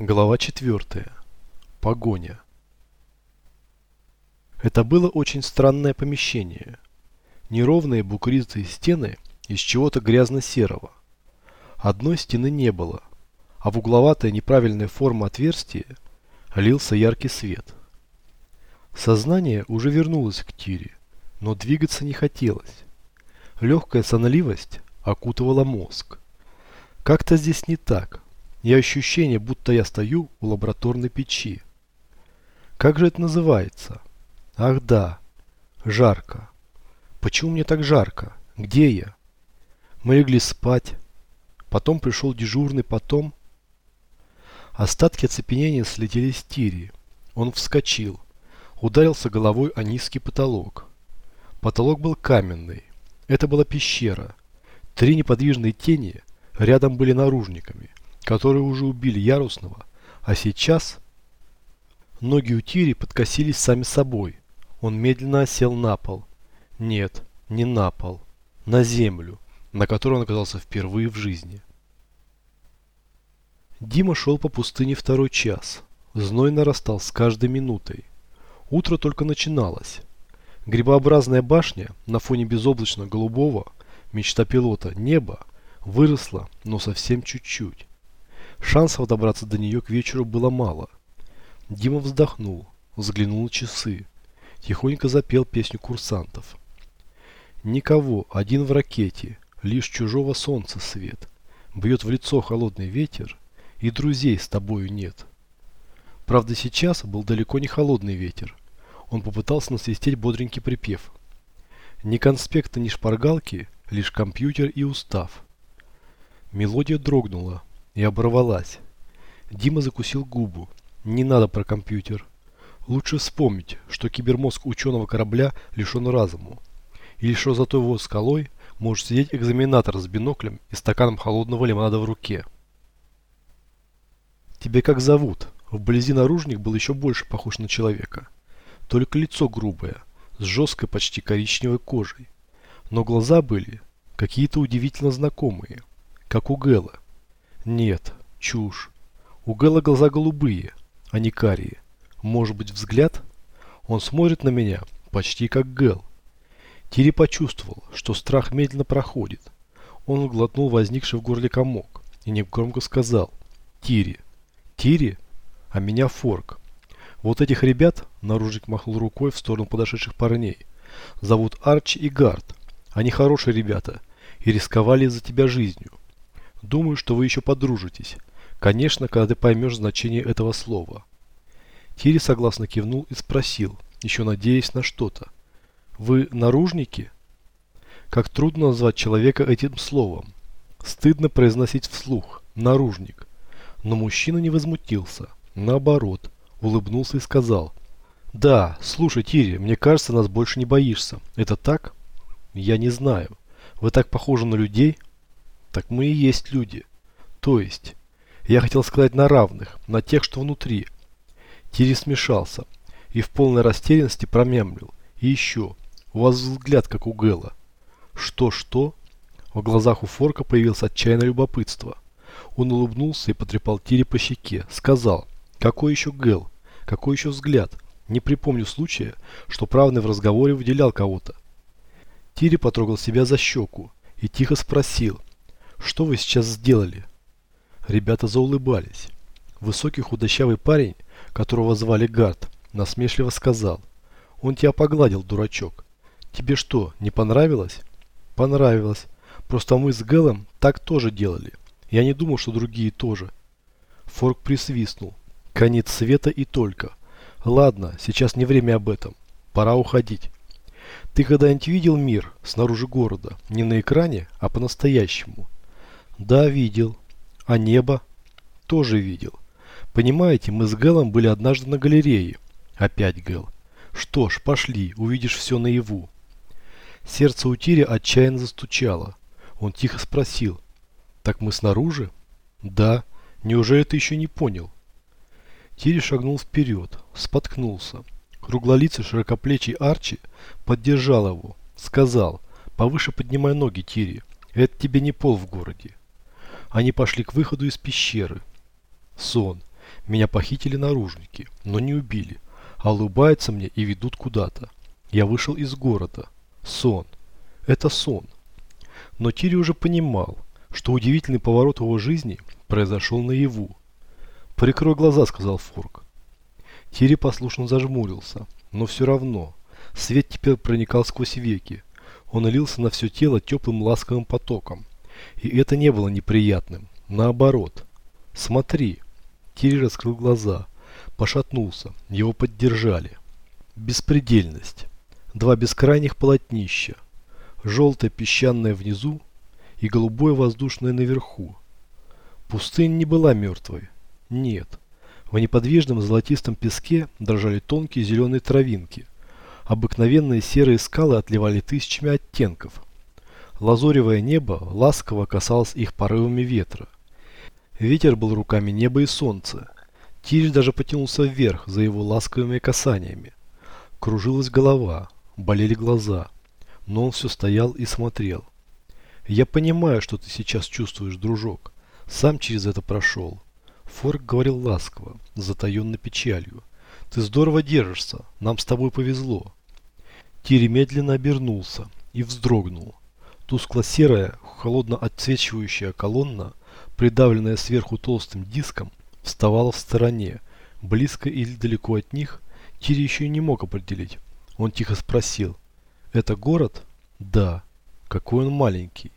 Глава 4. Погоня. Это было очень странное помещение. Неровные букритые стены из чего-то грязно-серого. Одной стены не было, а в угловатой неправильной формы отверстия лился яркий свет. Сознание уже вернулось к Тире, но двигаться не хотелось. Легкая сонливость окутывала мозг. Как-то здесь не так и ощущение, будто я стою у лабораторной печи. Как же это называется? Ах да, жарко. Почему мне так жарко? Где я? Мы легли спать. Потом пришел дежурный, потом... Остатки оцепенения слетели с Тири. Он вскочил. Ударился головой о низкий потолок. Потолок был каменный. Это была пещера. Три неподвижные тени рядом были наружниками которые уже убили Ярусного, а сейчас... Ноги у Тири подкосились сами собой. Он медленно осел на пол. Нет, не на пол. На землю, на которой он оказался впервые в жизни. Дима шел по пустыне второй час. Зной нарастал с каждой минутой. Утро только начиналось. Грибообразная башня на фоне безоблачно-голубого, мечта пилота, неба, выросла, но совсем чуть-чуть. Шансов добраться до нее к вечеру было мало. Дима вздохнул, взглянул на часы. Тихонько запел песню курсантов. Никого, один в ракете, лишь чужого солнца свет. Бьет в лицо холодный ветер, и друзей с тобою нет. Правда, сейчас был далеко не холодный ветер. Он попытался насвистеть бодренький припев. Ни конспекта, ни шпаргалки, лишь компьютер и устав. Мелодия дрогнула, и оборвалась. Дима закусил губу. Не надо про компьютер. Лучше вспомнить, что кибермозг ученого корабля лишен разума. Или что зато его скалой может сидеть экзаменатор с биноклем и стаканом холодного лимонада в руке. «Тебе как зовут?» Вблизи наружник был еще больше похож на человека. Только лицо грубое, с жесткой почти коричневой кожей. Но глаза были какие-то удивительно знакомые, как у Гэла. Нет, чушь. У Гэла глаза голубые, а не карие. Может быть взгляд? Он смотрит на меня, почти как Гэл. Тири почувствовал, что страх медленно проходит. Он глотнул возникший в горле комок и негромко сказал «Тири». «Тири? А меня Форк». Вот этих ребят, наружник махнул рукой в сторону подошедших парней, зовут Арчи и Гард. Они хорошие ребята и рисковали за тебя жизнью. Думаю, что вы еще подружитесь. Конечно, когда ты поймешь значение этого слова. Тири согласно кивнул и спросил, еще надеясь на что-то. Вы наружники? Как трудно назвать человека этим словом. Стыдно произносить вслух. Наружник. Но мужчина не возмутился. Наоборот, улыбнулся и сказал. Да, слушай, Тири, мне кажется, нас больше не боишься. Это так? Я не знаю. Вы так похожи на людей, так мы и есть люди. То есть, я хотел сказать на равных, на тех, что внутри. Тири смешался и в полной растерянности промямлил. И еще, у вас взгляд, как у Гэла. Что-что? В глазах у Форка появилось отчаянное любопытство. Он улыбнулся и потрепал Тири по щеке. Сказал, какой еще Гэл? Какой еще взгляд? Не припомню случая, что правный в разговоре выделял кого-то. Тири потрогал себя за щеку и тихо спросил, что вы сейчас сделали?» Ребята заулыбались. Высокий худощавый парень, которого звали Гард, насмешливо сказал. «Он тебя погладил, дурачок. Тебе что, не понравилось?» «Понравилось. Просто мы с Гэлом так тоже делали. Я не думал, что другие тоже». Форк присвистнул. «Конец света и только. Ладно, сейчас не время об этом. Пора уходить». Ты когда-нибудь видел мир снаружи города? Не на экране, а по-настоящему. Да, видел. А небо? Тоже видел. Понимаете, мы с Гэлом были однажды на галерее. Опять Гэл. Что ж, пошли, увидишь все наяву. Сердце у Тири отчаянно застучало. Он тихо спросил. Так мы снаружи? Да. Неужели ты еще не понял? Тири шагнул вперед, споткнулся. Круглолицый широкоплечий Арчи поддержал его. Сказал, повыше поднимай ноги, Тири. Это тебе не пол в городе. Они пошли к выходу из пещеры. Сон. Меня похитили наружники, но не убили, а улыбаются мне и ведут куда-то. Я вышел из города. Сон. Это сон. Но Тири уже понимал, что удивительный поворот его жизни произошел наяву. «Прикрой глаза», — сказал Форк. Тири послушно зажмурился, но все равно. Свет теперь проникал сквозь веки. Он лился на все тело теплым ласковым потоком. И это не было неприятным. Наоборот. «Смотри». Тири раскрыл глаза. Пошатнулся. Его поддержали. Беспредельность. Два бескрайних полотнища. Желтое песчаное внизу и голубое воздушное наверху. Пустыня не была мертвой. Нет. В неподвижном золотистом песке дрожали тонкие зеленые травинки. Обыкновенные серые скалы отливали тысячами оттенков. Лазоревое небо ласково касалось их порывами ветра. Ветер был руками неба и солнца. Тирь даже потянулся вверх за его ласковыми касаниями. Кружилась голова, болели глаза, но он все стоял и смотрел. «Я понимаю, что ты сейчас чувствуешь, дружок. Сам через это прошел». Форк говорил ласково, затаенной печалью. «Ты здорово держишься, нам с тобой повезло». Тири медленно обернулся и вздрогнул. Тускло-серая, холодно отсвечивающая колонна придавленная сверху толстым диском, вставала в стороне. Близко или далеко от них, Тири еще не мог определить. Он тихо спросил. «Это город?» «Да». «Какой он маленький».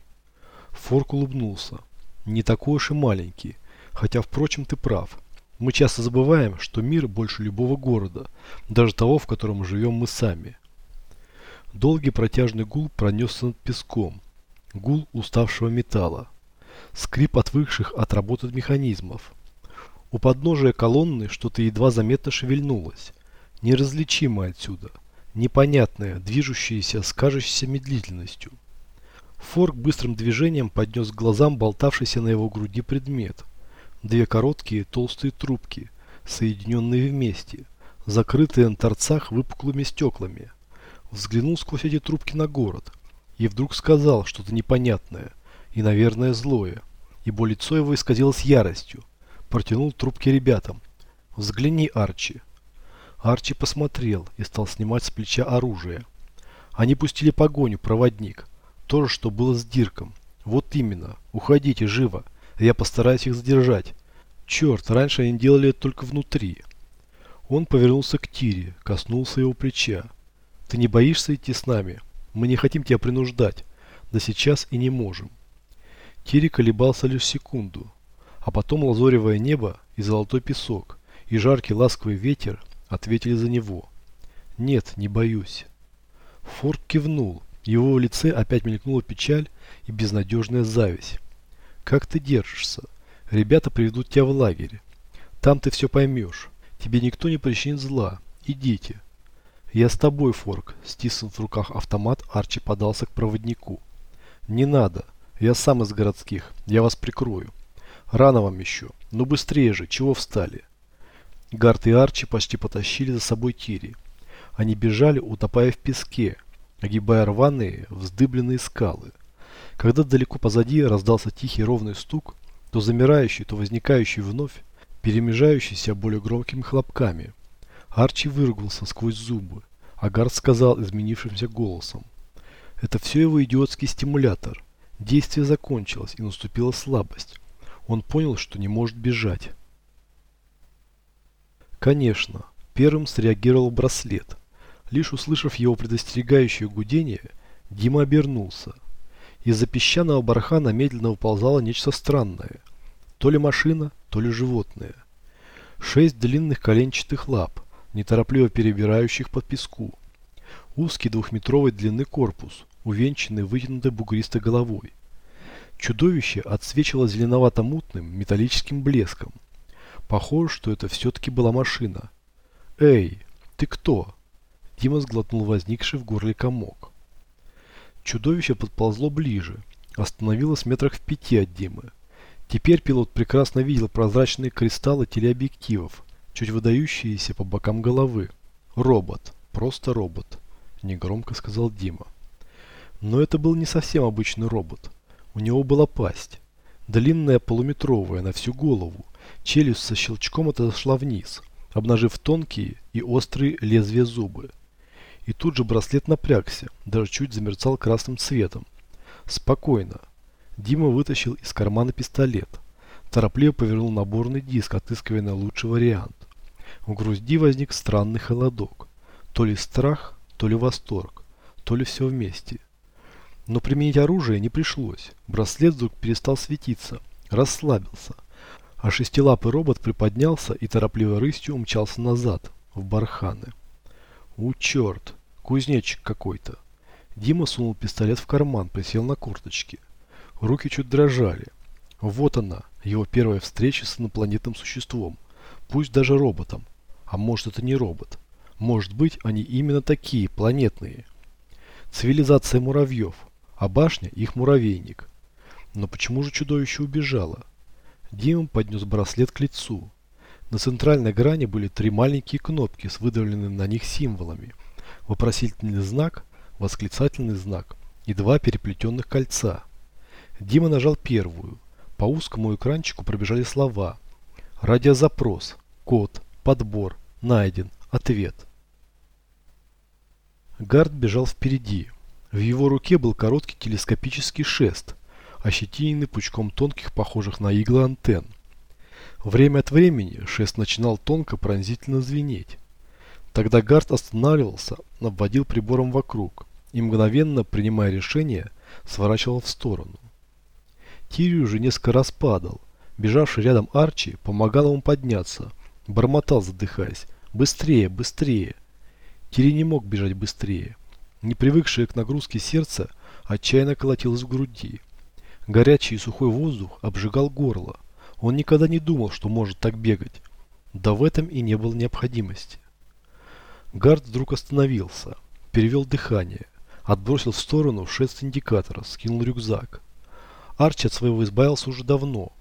Форк улыбнулся. «Не такой уж и маленький. Хотя, впрочем, ты прав. Мы часто забываем, что мир больше любого города, даже того, в котором живем мы сами». Долгий протяжный гул пронесся над песком. Гул уставшего металла скрип отвыкших от работы механизмов. У подножия колонны что-то едва заметно шевельнулось, неразличимое отсюда, непонятное, движущееся с кажущейся медлительностью. Форк быстрым движением поднес к глазам болтавшийся на его груди предмет. Две короткие толстые трубки, соединенные вместе, закрытые на торцах выпуклыми стеклами. Взглянул сквозь эти трубки на город и вдруг сказал что-то непонятное – и, наверное, злое, ибо лицо его исказилось яростью. Протянул трубки ребятам. «Взгляни, Арчи». Арчи посмотрел и стал снимать с плеча оружие. Они пустили погоню, проводник. То же, что было с Дирком. Вот именно. Уходите, живо. Я постараюсь их задержать. Черт, раньше они делали это только внутри. Он повернулся к Тире, коснулся его плеча. Ты не боишься идти с нами? Мы не хотим тебя принуждать. Да сейчас и не можем. Кири колебался лишь секунду, а потом лазоревое небо и золотой песок, и жаркий ласковый ветер ответили за него. «Нет, не боюсь». Форд кивнул, его в лице опять мелькнула печаль и безнадежная зависть. «Как ты держишься? Ребята приведут тебя в лагерь. Там ты все поймешь. Тебе никто не причинит зла. Идите». «Я с тобой, Форк», стиснув в руках автомат, Арчи подался к проводнику. «Не надо. Я сам из городских. Я вас прикрою. Рано вам еще. Ну быстрее же. Чего встали? Гарт и Арчи почти потащили за собой Тири. Они бежали, утопая в песке, огибая рваные, вздыбленные скалы. Когда далеко позади раздался тихий ровный стук, то замирающий, то возникающий вновь, перемежающийся более громкими хлопками. Арчи выругался сквозь зубы, а Гарт сказал изменившимся голосом. Это все его идиотский стимулятор. Действие закончилось и наступила слабость. Он понял, что не может бежать. Конечно, первым среагировал браслет. Лишь услышав его предостерегающее гудение, Дима обернулся. Из-за песчаного бархана медленно уползало нечто странное. То ли машина, то ли животное. Шесть длинных коленчатых лап, неторопливо перебирающих по песку. Узкий двухметровой длины корпус, увенчанный вытянутой бугристой головой. Чудовище отсвечивало зеленовато-мутным металлическим блеском. Похоже, что это все-таки была машина. «Эй, ты кто?» Дима сглотнул возникший в горле комок. Чудовище подползло ближе, остановилось метрах в пяти от Димы. Теперь пилот прекрасно видел прозрачные кристаллы телеобъективов, чуть выдающиеся по бокам головы. «Робот. Просто робот», – негромко сказал Дима. Но это был не совсем обычный робот. У него была пасть, длинная полуметровая на всю голову, Челюсть со щелчком отошла вниз, обнажив тонкие и острые лезвия зубы. И тут же браслет напрягся, даже чуть замерцал красным цветом. Спокойно. Дима вытащил из кармана пистолет. Торопливо повернул наборный диск, отыскивая наилучший вариант. В груди возник странный холодок. То ли страх, то ли восторг, то ли все вместе. Но применить оружие не пришлось. Браслет вдруг перестал светиться, расслабился. А шестилапый робот приподнялся и торопливо рысью умчался назад, в барханы. У черт, кузнечик какой-то. Дима сунул пистолет в карман, присел на курточки. Руки чуть дрожали. Вот она, его первая встреча с инопланетным существом. Пусть даже роботом. А может это не робот. Может быть они именно такие, планетные. Цивилизация муравьев, а башня их муравейник. Но почему же чудовище убежало? Дима поднес браслет к лицу. На центральной грани были три маленькие кнопки с выдавленными на них символами. Вопросительный знак, восклицательный знак и два переплетенных кольца. Дима нажал первую. По узкому экранчику пробежали слова. Радиозапрос, код, подбор, найден, ответ. Гард бежал впереди. В его руке был короткий телескопический шест – ощетиненный пучком тонких, похожих на иглы антенн. Время от времени шест начинал тонко пронзительно звенеть. Тогда Гард останавливался, обводил прибором вокруг и, мгновенно принимая решение, сворачивал в сторону. Тири уже несколько раз падал. Бежавший рядом Арчи помогал ему подняться, бормотал, задыхаясь. «Быстрее, быстрее!» Тири не мог бежать быстрее. Не привыкшее к нагрузке сердце отчаянно колотилось в груди. Горячий и сухой воздух обжигал горло. Он никогда не думал, что может так бегать. Да в этом и не было необходимости. Гард вдруг остановился, перевел дыхание, отбросил в сторону шест индикатора, скинул рюкзак. Арчи от своего избавился уже давно.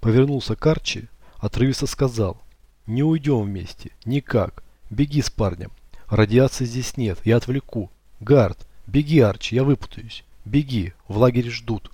Повернулся к Арчи, отрывисто сказал, «Не уйдем вместе, никак, беги с парнем, радиации здесь нет, я отвлеку. Гард, беги, Арчи, я выпутаюсь, беги, в лагере ждут».